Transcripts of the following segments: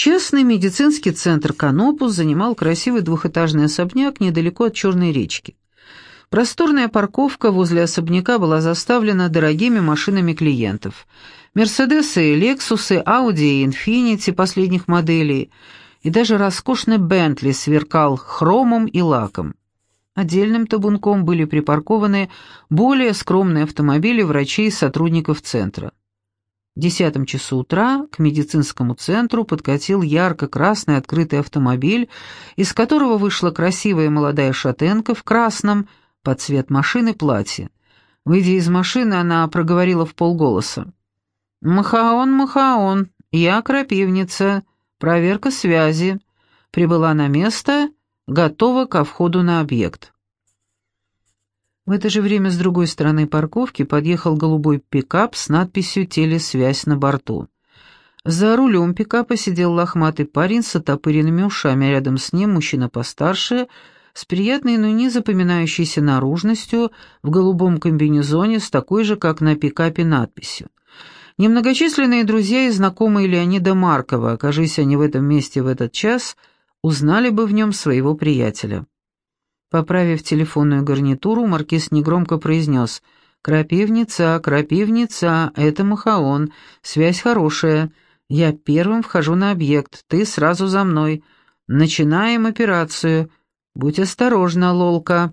Частный медицинский центр «Канопус» занимал красивый двухэтажный особняк недалеко от Черной речки. Просторная парковка возле особняка была заставлена дорогими машинами клиентов. «Мерседесы» «Лексусы», «Ауди» и «Инфинити» последних моделей, и даже роскошный «Бентли» сверкал хромом и лаком. Отдельным табунком были припаркованы более скромные автомобили врачей и сотрудников центра. В десятом часу утра к медицинскому центру подкатил ярко-красный открытый автомобиль, из которого вышла красивая молодая шатенка в красном, под цвет машины платье. Выйдя из машины, она проговорила в полголоса. «Махаон, Махаон, я крапивница, проверка связи. Прибыла на место, готова ко входу на объект». В это же время с другой стороны парковки подъехал голубой пикап с надписью «Телесвязь» на борту. За рулем пикапа сидел лохматый парень с отопыренными ушами, а рядом с ним мужчина постарше — с приятной, но не запоминающейся наружностью, в голубом комбинезоне с такой же, как на пикапе, надписью. Немногочисленные друзья и знакомые Леонида Маркова, окажись они в этом месте в этот час, узнали бы в нем своего приятеля. Поправив телефонную гарнитуру, маркиз негромко произнес «Крапивница, крапивница, это Махаон, связь хорошая. Я первым вхожу на объект, ты сразу за мной. Начинаем операцию. «Будь осторожна, Лолка».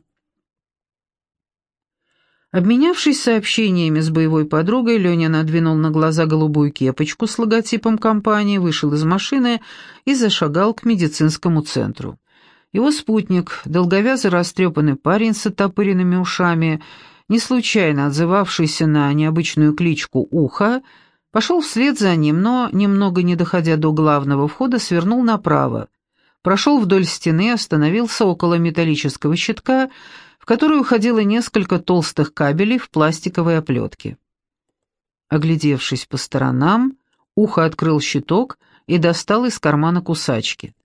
Обменявшись сообщениями с боевой подругой, Леня надвинул на глаза голубую кепочку с логотипом компании, вышел из машины и зашагал к медицинскому центру. Его спутник, долговязый растрепанный парень с оттопыренными ушами, не случайно отзывавшийся на необычную кличку «Ухо», пошел вслед за ним, но, немного не доходя до главного входа, свернул направо, прошел вдоль стены, остановился около металлического щитка, в который уходило несколько толстых кабелей в пластиковой оплетке. Оглядевшись по сторонам, ухо открыл щиток и достал из кармана кусачки.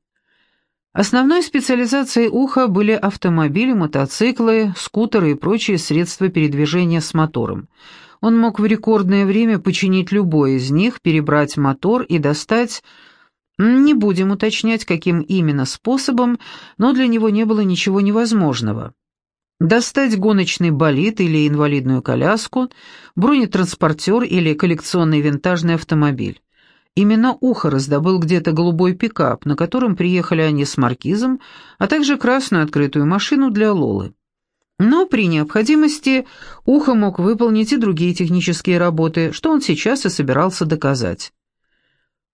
Основной специализацией уха были автомобили, мотоциклы, скутеры и прочие средства передвижения с мотором. Он мог в рекордное время починить любой из них, перебрать мотор и достать не будем уточнять, каким именно способом, но для него не было ничего невозможного. Достать гоночный болид или инвалидную коляску, бронетранспортер или коллекционный винтажный автомобиль. Именно Ухо раздобыл где-то голубой пикап, на котором приехали они с маркизом, а также красную открытую машину для Лолы. Но при необходимости Ухо мог выполнить и другие технические работы, что он сейчас и собирался доказать.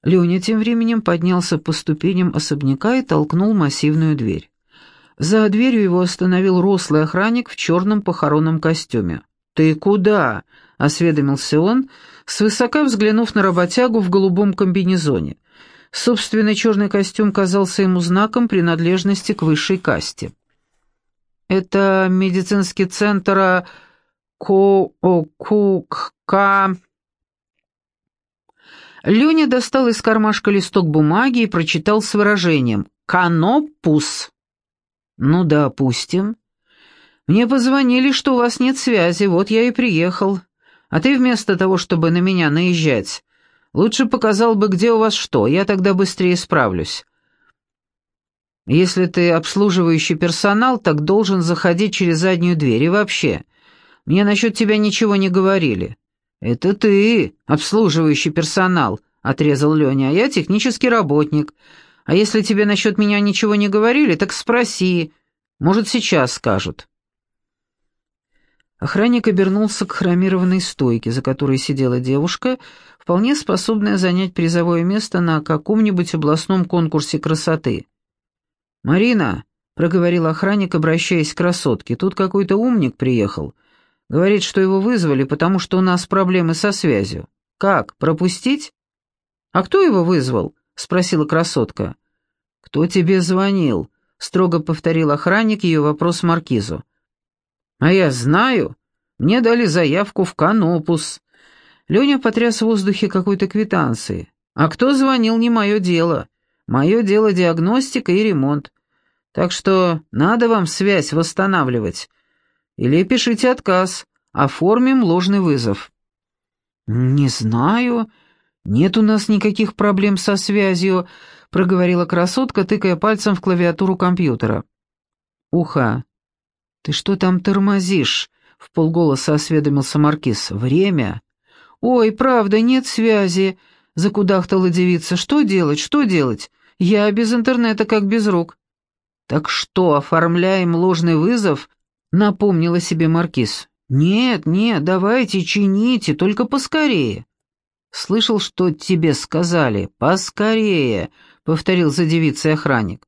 Леня тем временем поднялся по ступеням особняка и толкнул массивную дверь. За дверью его остановил рослый охранник в черном похоронном костюме. «Ты куда?» — осведомился он, свысока взглянув на работягу в голубом комбинезоне. Собственный черный костюм казался ему знаком принадлежности к высшей касте. «Это медицинский центр Ко-Ку-Ка...» Леня достал из кармашка листок бумаги и прочитал с выражением «Канопус». «Ну, допустим. Мне позвонили, что у вас нет связи, вот я и приехал. А ты вместо того, чтобы на меня наезжать, лучше показал бы, где у вас что, я тогда быстрее справлюсь». Если ты обслуживающий персонал, так должен заходить через заднюю дверь. И вообще, мне насчет тебя ничего не говорили. «Это ты, обслуживающий персонал», — отрезал Леня, — «а я технический работник. А если тебе насчет меня ничего не говорили, так спроси. Может, сейчас скажут». Охранник обернулся к хромированной стойке, за которой сидела девушка, вполне способная занять призовое место на каком-нибудь областном конкурсе красоты. «Марина», — проговорил охранник, обращаясь к красотке, — «тут какой-то умник приехал. Говорит, что его вызвали, потому что у нас проблемы со связью. Как, пропустить? А кто его вызвал? спросила красотка. Кто тебе звонил? строго повторил охранник ее вопрос маркизу. А я знаю. Мне дали заявку в Канопус. Леня потряс в воздухе какой-то квитанции. А кто звонил, не мое дело. Мое дело диагностика и ремонт. Так что надо вам связь восстанавливать. Или пишите отказ, оформим ложный вызов». «Не знаю. Нет у нас никаких проблем со связью», проговорила красотка, тыкая пальцем в клавиатуру компьютера. «Уха, ты что там тормозишь?» — в полголоса осведомился Маркиз. «Время?» «Ой, правда, нет связи», — закудахтала девица. «Что делать, что делать? Я без интернета как без рук». «Так что, оформляем ложный вызов?» — напомнила себе Маркиз. «Нет, нет, давайте, чините, только поскорее». «Слышал, что тебе сказали? Поскорее!» — повторил за девицей охранник.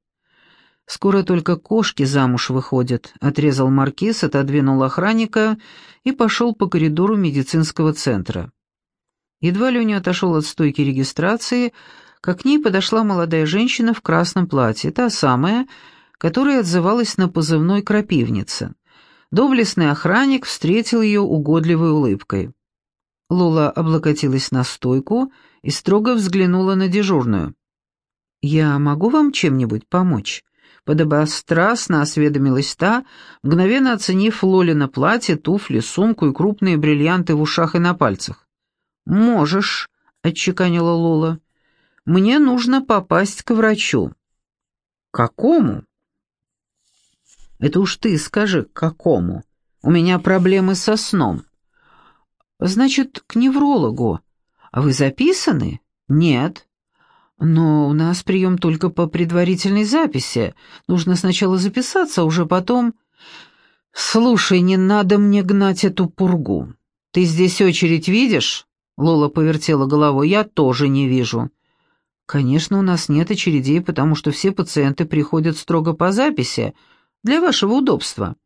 «Скоро только кошки замуж выходят», — отрезал маркиз, отодвинул охранника и пошел по коридору медицинского центра. Едва Леня отошел от стойки регистрации, как к ней подошла молодая женщина в красном платье, та самая, которая отзывалась на позывной «крапивница». Доблестный охранник встретил ее угодливой улыбкой. Лола облокотилась на стойку и строго взглянула на дежурную. «Я могу вам чем-нибудь помочь?» Подобострастно осведомилась та, мгновенно оценив Лолина платье, туфли, сумку и крупные бриллианты в ушах и на пальцах. «Можешь», — отчеканила Лола. «Мне нужно попасть к врачу». «Какому?» «Это уж ты скажи, какому. У меня проблемы со сном». «Значит, к неврологу. А вы записаны?» «Нет». «Но у нас прием только по предварительной записи. Нужно сначала записаться, а уже потом...» «Слушай, не надо мне гнать эту пургу. Ты здесь очередь видишь?» Лола повертела головой. «Я тоже не вижу». «Конечно, у нас нет очередей, потому что все пациенты приходят строго по записи, для вашего удобства».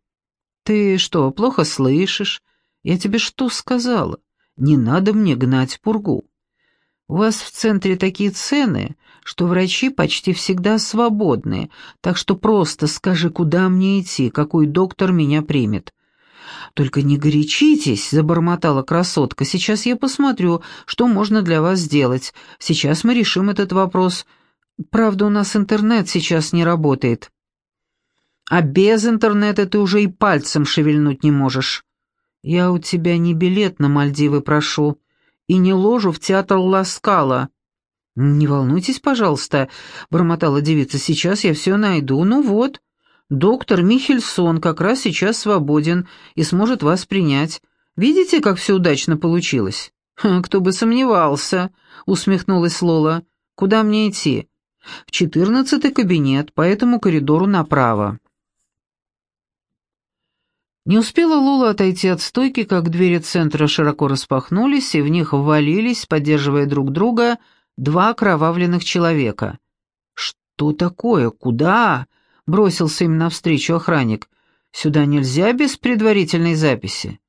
«Ты что, плохо слышишь? Я тебе что сказала? Не надо мне гнать пургу. У вас в центре такие цены, что врачи почти всегда свободны, так что просто скажи, куда мне идти, какой доктор меня примет». «Только не горячитесь», — забормотала красотка. «Сейчас я посмотрю, что можно для вас сделать. Сейчас мы решим этот вопрос. Правда, у нас интернет сейчас не работает». «А без интернета ты уже и пальцем шевельнуть не можешь». «Я у тебя не билет на Мальдивы прошу и не ложу в театр Ласкала». «Не волнуйтесь, пожалуйста», — бормотала девица, — «сейчас я все найду. Ну вот, доктор Михельсон как раз сейчас свободен и сможет вас принять. Видите, как все удачно получилось?» «Кто бы сомневался», — усмехнулась Лола. «Куда мне идти?» «В четырнадцатый кабинет, по этому коридору направо». Не успела Лула отойти от стойки, как двери центра широко распахнулись, и в них ввалились, поддерживая друг друга, два окровавленных человека. «Что такое? Куда?» — бросился им навстречу охранник. «Сюда нельзя без предварительной записи».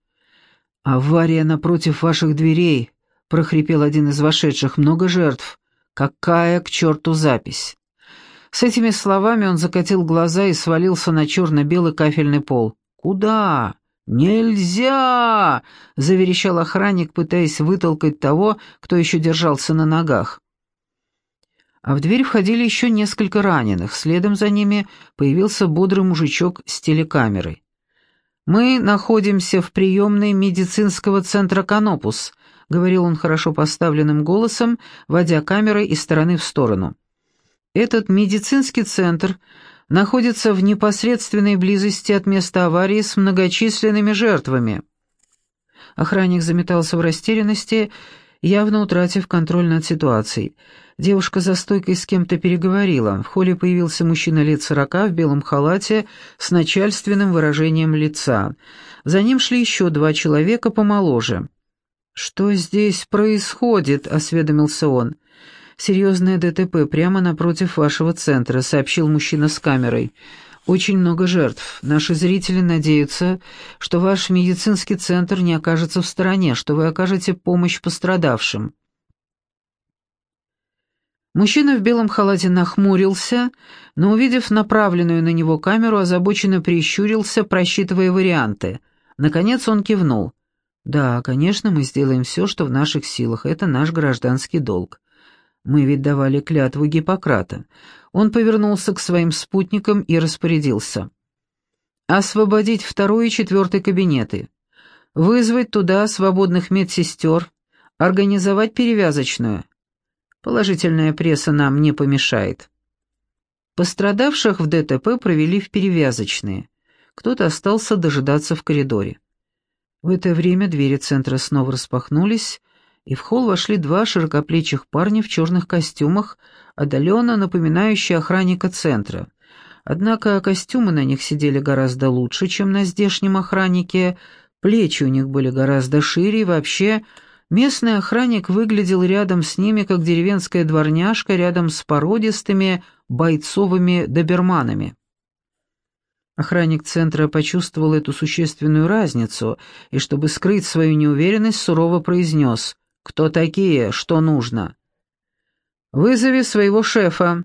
«Авария напротив ваших дверей», — прохрипел один из вошедших. «Много жертв. Какая к черту запись?» С этими словами он закатил глаза и свалился на черно-белый кафельный пол. «Куда? Нельзя!» — заверещал охранник, пытаясь вытолкать того, кто еще держался на ногах. А в дверь входили еще несколько раненых. Следом за ними появился бодрый мужичок с телекамерой. «Мы находимся в приемной медицинского центра «Канопус», — говорил он хорошо поставленным голосом, водя камерой из стороны в сторону. «Этот медицинский центр находится в непосредственной близости от места аварии с многочисленными жертвами. Охранник заметался в растерянности, явно утратив контроль над ситуацией. Девушка за стойкой с кем-то переговорила. В холле появился мужчина лет сорока в белом халате с начальственным выражением лица. За ним шли еще два человека помоложе. «Что здесь происходит?» — осведомился он. «Серьезное ДТП прямо напротив вашего центра», — сообщил мужчина с камерой. «Очень много жертв. Наши зрители надеются, что ваш медицинский центр не окажется в стороне, что вы окажете помощь пострадавшим». Мужчина в белом халате нахмурился, но, увидев направленную на него камеру, озабоченно прищурился, просчитывая варианты. Наконец он кивнул. «Да, конечно, мы сделаем все, что в наших силах. Это наш гражданский долг. Мы ведь давали клятву Гиппократа. Он повернулся к своим спутникам и распорядился. Освободить второй и четвертый кабинеты. Вызвать туда свободных медсестер. Организовать перевязочную. Положительная пресса нам не помешает. Пострадавших в ДТП провели в перевязочные. Кто-то остался дожидаться в коридоре. В это время двери центра снова распахнулись, и в холл вошли два широкоплечих парня в черных костюмах, отдаленно напоминающие охранника центра. Однако костюмы на них сидели гораздо лучше, чем на здешнем охраннике, плечи у них были гораздо шире, и вообще местный охранник выглядел рядом с ними, как деревенская дворняжка рядом с породистыми бойцовыми доберманами. Охранник центра почувствовал эту существенную разницу и, чтобы скрыть свою неуверенность, сурово произнес «Кто такие? Что нужно?» «Вызови своего шефа.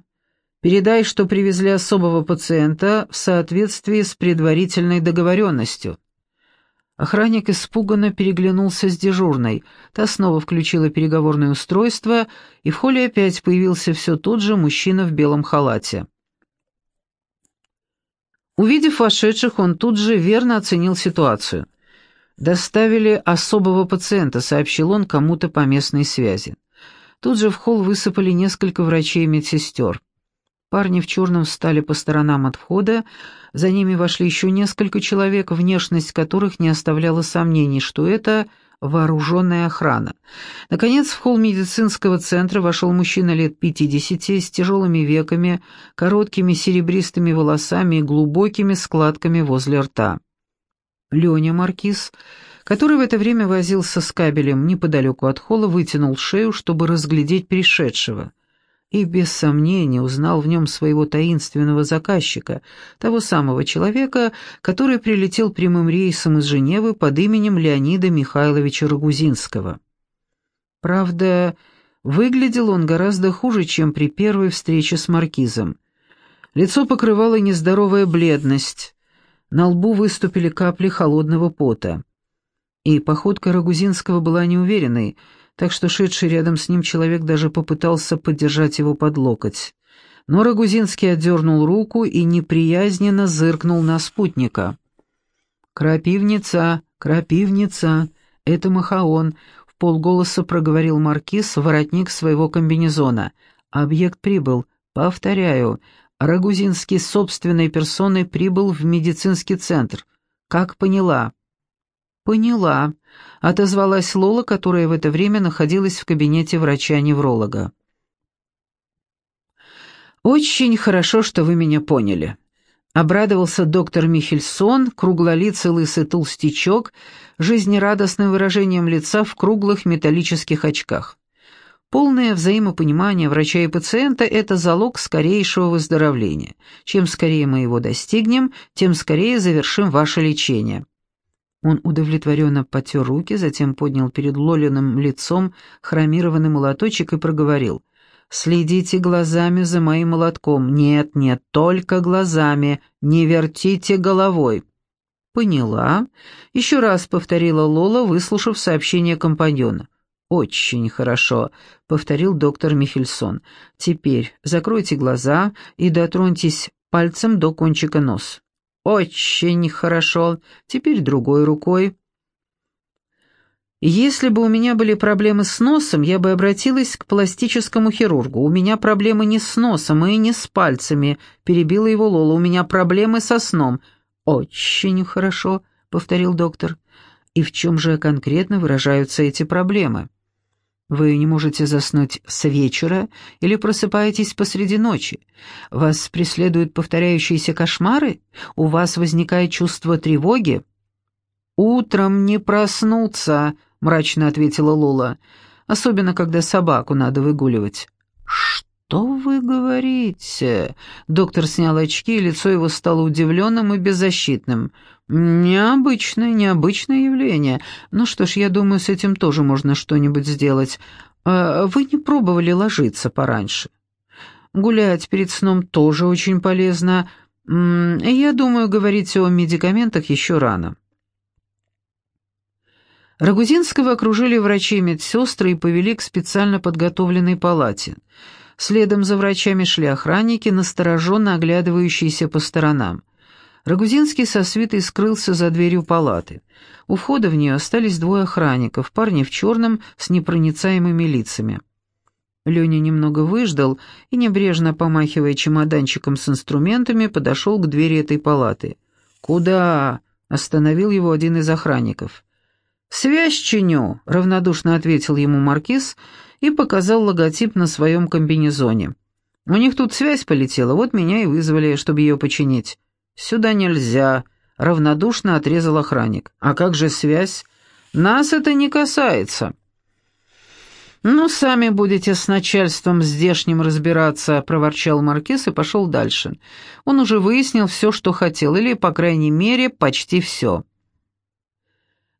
Передай, что привезли особого пациента в соответствии с предварительной договоренностью». Охранник испуганно переглянулся с дежурной. Та снова включила переговорное устройство, и в холле опять появился все тот же мужчина в белом халате. Увидев вошедших, он тут же верно оценил ситуацию. «Доставили особого пациента», — сообщил он кому-то по местной связи. Тут же в холл высыпали несколько врачей и медсестер. Парни в черном встали по сторонам от входа, за ними вошли еще несколько человек, внешность которых не оставляла сомнений, что это вооруженная охрана. Наконец, в холл медицинского центра вошел мужчина лет пятидесяти с тяжелыми веками, короткими серебристыми волосами и глубокими складками возле рта. Леня Маркиз, который в это время возился с кабелем неподалеку от холла, вытянул шею, чтобы разглядеть пришедшего и без сомнения узнал в нем своего таинственного заказчика, того самого человека, который прилетел прямым рейсом из Женевы под именем Леонида Михайловича Рогузинского. Правда, выглядел он гораздо хуже, чем при первой встрече с маркизом. Лицо покрывала нездоровая бледность, на лбу выступили капли холодного пота. И походка Рогузинского была неуверенной — так что шедший рядом с ним человек даже попытался поддержать его под локоть. Но Рогузинский отдернул руку и неприязненно зыркнул на спутника. «Крапивница, крапивница, это Махаон», — в полголоса проговорил маркиз, воротник своего комбинезона. «Объект прибыл. Повторяю, Рогузинский собственной персоной прибыл в медицинский центр. Как поняла?» «Поняла», — отозвалась Лола, которая в это время находилась в кабинете врача-невролога. «Очень хорошо, что вы меня поняли», — обрадовался доктор Михельсон, круглолицый лысый толстячок, жизнерадостным выражением лица в круглых металлических очках. Полное взаимопонимание врача и пациента – это залог скорейшего выздоровления. Чем скорее мы его достигнем, тем скорее завершим ваше лечение. Он удовлетворенно потер руки, затем поднял перед Лолиным лицом хромированный молоточек и проговорил. «Следите глазами за моим молотком. Нет, нет, только глазами. Не вертите головой». «Поняла», — еще раз повторила Лола, выслушав сообщение компаньона. «Очень хорошо», — повторил доктор Михельсон. «Теперь закройте глаза и дотроньтесь пальцем до кончика носа. «Очень хорошо. Теперь другой рукой». «Если бы у меня были проблемы с носом, я бы обратилась к пластическому хирургу. У меня проблемы не с носом и не с пальцами», — перебила его Лола. «У меня проблемы со сном». «Очень хорошо», — повторил доктор. «И в чем же конкретно выражаются эти проблемы?» Вы не можете заснуть с вечера или просыпаетесь посреди ночи. Вас преследуют повторяющиеся кошмары? У вас возникает чувство тревоги? «Утром не проснуться», — мрачно ответила Лола, «особенно когда собаку надо выгуливать». «Что вы говорите?» Доктор снял очки, и лицо его стало удивленным и беззащитным. «Необычное, необычное явление. Ну что ж, я думаю, с этим тоже можно что-нибудь сделать. А вы не пробовали ложиться пораньше?» «Гулять перед сном тоже очень полезно. Я думаю, говорить о медикаментах еще рано». Рагузинского окружили врачи и медсестры и повели к специально подготовленной палате. Следом за врачами шли охранники, настороженно оглядывающиеся по сторонам. Рагузинский со свитой скрылся за дверью палаты. У входа в нее остались двое охранников, парни в черном с непроницаемыми лицами. Леня немного выждал и, небрежно помахивая чемоданчиком с инструментами, подошел к двери этой палаты. «Куда?» — остановил его один из охранников. «Связь чиню», — равнодушно ответил ему маркиз и показал логотип на своем комбинезоне. «У них тут связь полетела, вот меня и вызвали, чтобы ее починить». «Сюда нельзя», — равнодушно отрезал охранник. «А как же связь?» «Нас это не касается». «Ну, сами будете с начальством здешним разбираться», — проворчал Маркиз и пошел дальше. Он уже выяснил все, что хотел, или, по крайней мере, почти все.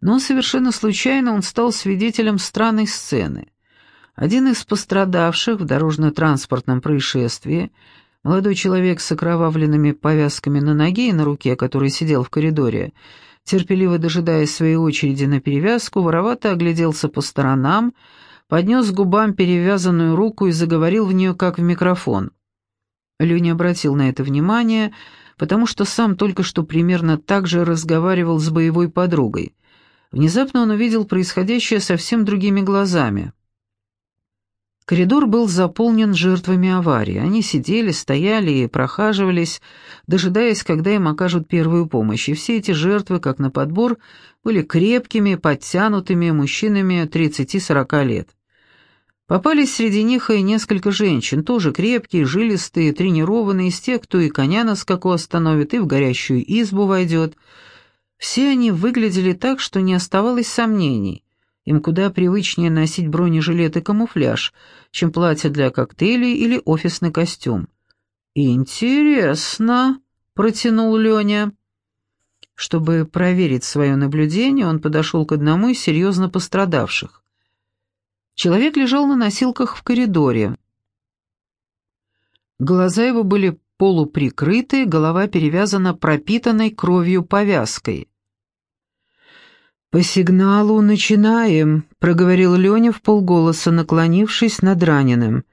Но совершенно случайно он стал свидетелем странной сцены. Один из пострадавших в дорожно-транспортном происшествии, молодой человек с окровавленными повязками на ноге и на руке, который сидел в коридоре, терпеливо дожидаясь своей очереди на перевязку, воровато огляделся по сторонам, поднес к губам перевязанную руку и заговорил в нее, как в микрофон. Лю не обратил на это внимания, потому что сам только что примерно так же разговаривал с боевой подругой. Внезапно он увидел происходящее совсем другими глазами. Коридор был заполнен жертвами аварии. Они сидели, стояли и прохаживались, дожидаясь, когда им окажут первую помощь. И все эти жертвы, как на подбор, были крепкими, подтянутыми мужчинами 30-40 лет. Попались среди них и несколько женщин, тоже крепкие, жилистые, тренированные, из тех, кто и коня на скаку остановит, и в горящую избу войдет. Все они выглядели так, что не оставалось сомнений. Им куда привычнее носить бронежилет и камуфляж, чем платье для коктейлей или офисный костюм. «Интересно», — протянул Леня. Чтобы проверить свое наблюдение, он подошел к одному из серьезно пострадавших. Человек лежал на носилках в коридоре. Глаза его были полуприкрыты, голова перевязана пропитанной кровью повязкой. «По сигналу начинаем», — проговорил Леня в полголоса, наклонившись над раненым.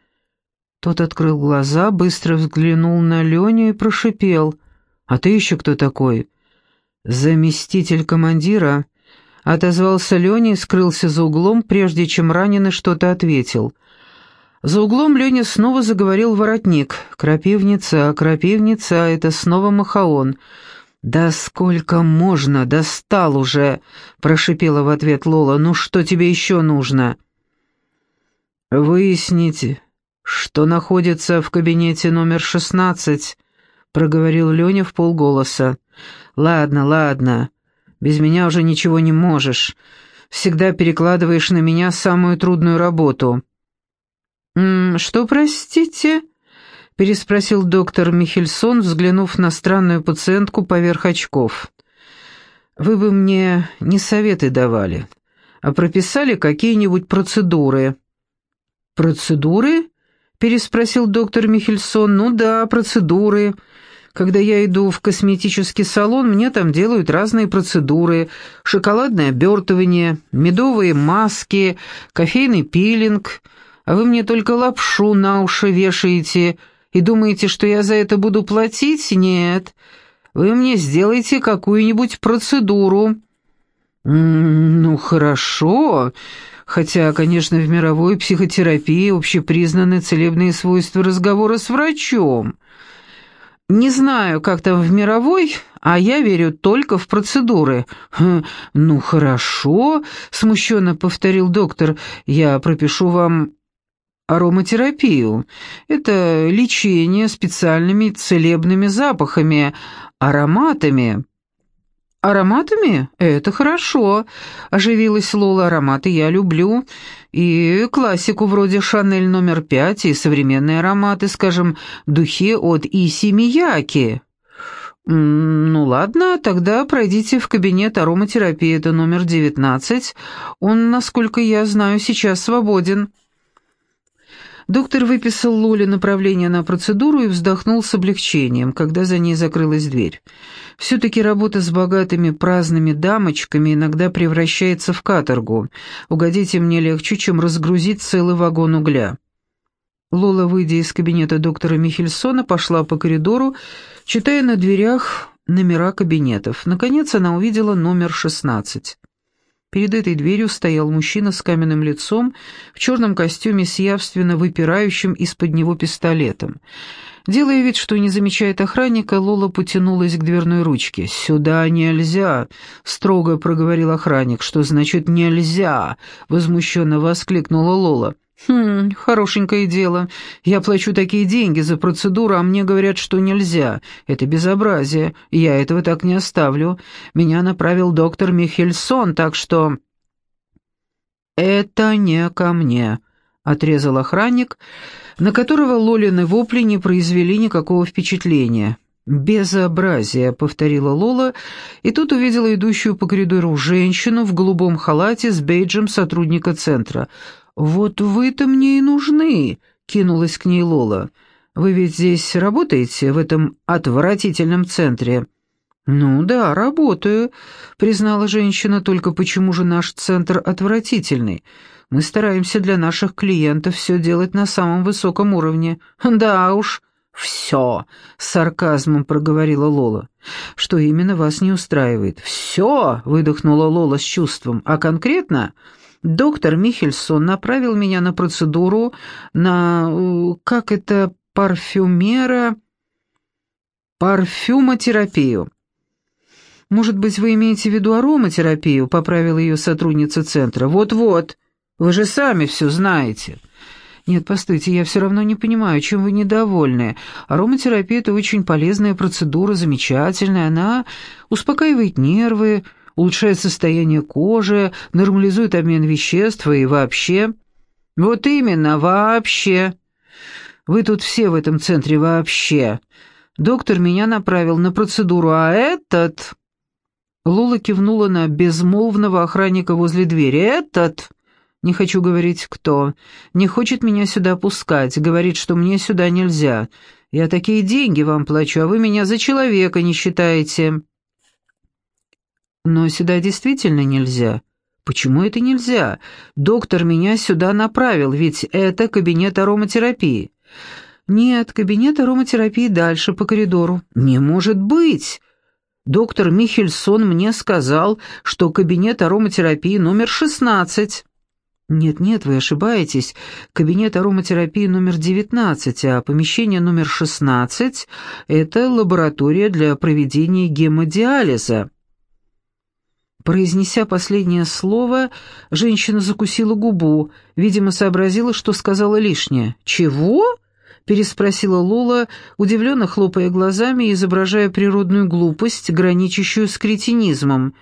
Тот открыл глаза, быстро взглянул на Леню и прошипел. «А ты еще кто такой?» «Заместитель командира», Отозвался Леня и скрылся за углом, прежде чем раненый что-то ответил. За углом Леня снова заговорил воротник. «Крапивница, крапивница, это снова Махаон». «Да сколько можно, достал уже!» — прошипела в ответ Лола. «Ну что тебе еще нужно?» «Выясните, что находится в кабинете номер шестнадцать», — проговорил Леня в полголоса. «Ладно, ладно. Без меня уже ничего не можешь. Всегда перекладываешь на меня самую трудную работу». «М -м, «Что, простите?» — переспросил доктор Михельсон, взглянув на странную пациентку поверх очков. «Вы бы мне не советы давали, а прописали какие-нибудь процедуры». «Процедуры?» — переспросил доктор Михельсон. «Ну да, процедуры. Когда я иду в косметический салон, мне там делают разные процедуры, шоколадное обертывание, медовые маски, кофейный пилинг, а вы мне только лапшу на уши вешаете и думаете, что я за это буду платить? Нет. Вы мне сделаете какую-нибудь процедуру». «Ну, хорошо», хотя, конечно, в мировой психотерапии общепризнаны целебные свойства разговора с врачом. Не знаю, как там в мировой, а я верю только в процедуры». Хм, «Ну, хорошо», — смущенно повторил доктор, — «я пропишу вам ароматерапию. Это лечение специальными целебными запахами, ароматами». «Ароматами? Это хорошо», — оживилась Лола. «Ароматы я люблю. И классику вроде «Шанель номер пять» и современные ароматы, скажем, духи от Иси Мияки». «Ну ладно, тогда пройдите в кабинет ароматерапии, это номер девятнадцать. Он, насколько я знаю, сейчас свободен». Доктор выписал Лоле направление на процедуру и вздохнул с облегчением, когда за ней закрылась дверь. Все-таки работа с богатыми праздными дамочками иногда превращается в каторгу. Угодить им мне легче, чем разгрузить целый вагон угля. Лола, выйдя из кабинета доктора Михельсона, пошла по коридору, читая на дверях номера кабинетов. Наконец она увидела номер шестнадцать. Перед этой дверью стоял мужчина с каменным лицом, в черном костюме с явственно выпирающим из-под него пистолетом. Делая вид, что не замечает охранника, Лола потянулась к дверной ручке. «Сюда нельзя!» — строго проговорил охранник. «Что значит «нельзя»?» — возмущенно воскликнула Лола. «Хм, хорошенькое дело. Я плачу такие деньги за процедуру, а мне говорят, что нельзя. Это безобразие. Я этого так не оставлю. Меня направил доктор Михельсон, так что...» «Это не ко мне», — отрезал охранник, на которого Лолины вопли не произвели никакого впечатления. «Безобразие», — повторила Лола, и тут увидела идущую по коридору женщину в голубом халате с бейджем сотрудника центра — «Вот вы-то мне и нужны», — кинулась к ней Лола. «Вы ведь здесь работаете, в этом отвратительном центре?» «Ну да, работаю», — признала женщина, «только почему же наш центр отвратительный? Мы стараемся для наших клиентов все делать на самом высоком уровне». «Да уж, все», — сарказмом проговорила Лола. «Что именно вас не устраивает?» «Все», — выдохнула Лола с чувством, «а конкретно...» Доктор Михельсон направил меня на процедуру, на... Э, как это... парфюмера... парфюмотерапию. «Может быть, вы имеете в виду ароматерапию?» — поправила ее сотрудница центра. «Вот-вот, вы же сами все знаете». «Нет, постойте, я все равно не понимаю, чем вы недовольны. Ароматерапия — это очень полезная процедура, замечательная. Она успокаивает нервы, улучшает состояние кожи, нормализует обмен веществ и вообще... Вот именно, вообще. Вы тут все в этом центре вообще. Доктор меня направил на процедуру, а этот... Лола кивнула на безмолвного охранника возле двери. «Этот...» Не хочу говорить, кто. Не хочет меня сюда пускать, говорит, что мне сюда нельзя. Я такие деньги вам плачу, а вы меня за человека не считаете. Но сюда действительно нельзя. Почему это нельзя? Доктор меня сюда направил, ведь это кабинет ароматерапии. Нет, кабинет ароматерапии дальше по коридору. Не может быть. Доктор Михельсон мне сказал, что кабинет ароматерапии номер 16. Нет-нет, вы ошибаетесь. Кабинет ароматерапии номер 19, а помещение номер 16 — это лаборатория для проведения гемодиализа. Произнеся последнее слово, женщина закусила губу, видимо, сообразила, что сказала лишнее. «Чего?» — переспросила Лола, удивленно хлопая глазами и изображая природную глупость, граничащую с кретинизмом.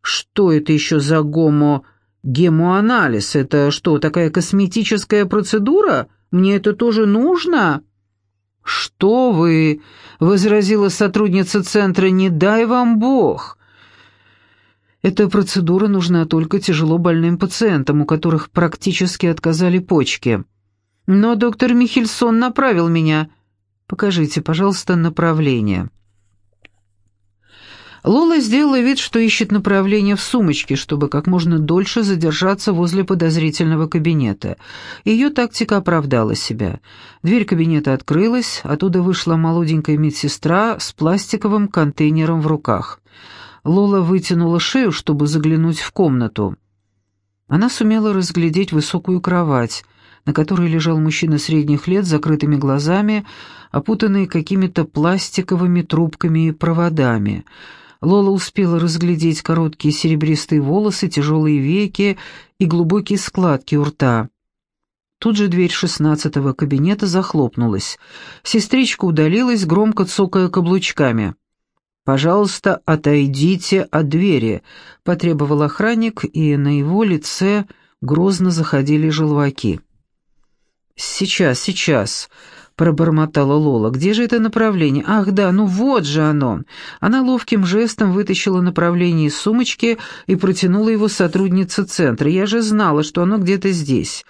«Что это еще за гомо... гемоанализ? Это что, такая косметическая процедура? Мне это тоже нужно?» «Что вы?» — возразила сотрудница центра. «Не дай вам Бог!» Эта процедура нужна только тяжело больным пациентам, у которых практически отказали почки. Но доктор Михельсон направил меня. Покажите, пожалуйста, направление. Лола сделала вид, что ищет направление в сумочке, чтобы как можно дольше задержаться возле подозрительного кабинета. Ее тактика оправдала себя. Дверь кабинета открылась, оттуда вышла молоденькая медсестра с пластиковым контейнером в руках. Лола вытянула шею, чтобы заглянуть в комнату. Она сумела разглядеть высокую кровать, на которой лежал мужчина средних лет с закрытыми глазами, опутанный какими-то пластиковыми трубками и проводами. Лола успела разглядеть короткие серебристые волосы, тяжелые веки и глубокие складки у рта. Тут же дверь шестнадцатого кабинета захлопнулась. Сестричка удалилась, громко цокая каблучками. «Пожалуйста, отойдите от двери», — потребовал охранник, и на его лице грозно заходили желваки. «Сейчас, сейчас», — пробормотала Лола. «Где же это направление? Ах, да, ну вот же оно!» Она ловким жестом вытащила направление из сумочки и протянула его сотруднице центра. «Я же знала, что оно где-то здесь.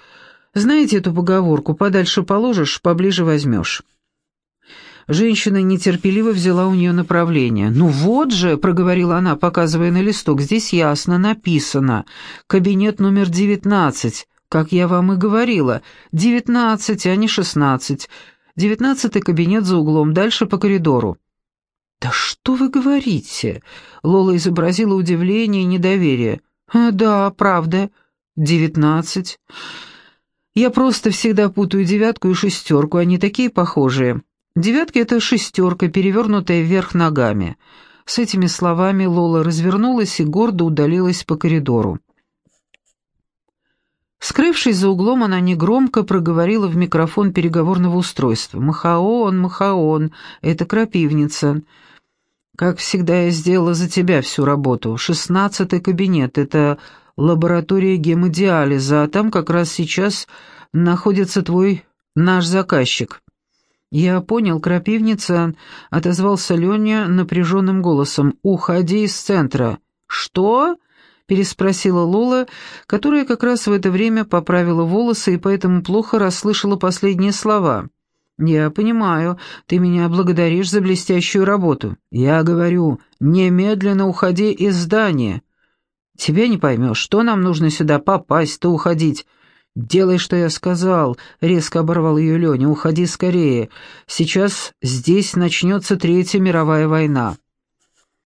Знаете эту поговорку «подальше положишь, поближе возьмешь»?» Женщина нетерпеливо взяла у нее направление. «Ну вот же», — проговорила она, показывая на листок, — «здесь ясно написано. Кабинет номер девятнадцать, как я вам и говорила. Девятнадцать, а не шестнадцать. Девятнадцатый кабинет за углом, дальше по коридору». «Да что вы говорите?» — Лола изобразила удивление и недоверие. А, «Да, правда. Девятнадцать. Я просто всегда путаю девятку и шестерку, они такие похожие. Девятка — это шестерка, перевернутая вверх ногами». С этими словами Лола развернулась и гордо удалилась по коридору. Скрывшись за углом, она негромко проговорила в микрофон переговорного устройства. «Махаон, Махаон, это крапивница. Как всегда, я сделала за тебя всю работу. Шестнадцатый кабинет — это лаборатория гемодиализа, а там как раз сейчас находится твой наш заказчик». «Я понял, крапивница», — отозвался Леня напряженным голосом. «Уходи из центра». «Что?» Переспросила Лола, которая как раз в это время поправила волосы и поэтому плохо расслышала последние слова. «Я понимаю, ты меня благодаришь за блестящую работу. Я говорю, немедленно уходи из здания. Тебя не поймешь, что нам нужно сюда попасть, то уходить». «Делай, что я сказал», — резко оборвал ее Леня, — «уходи скорее. Сейчас здесь начнется Третья мировая война».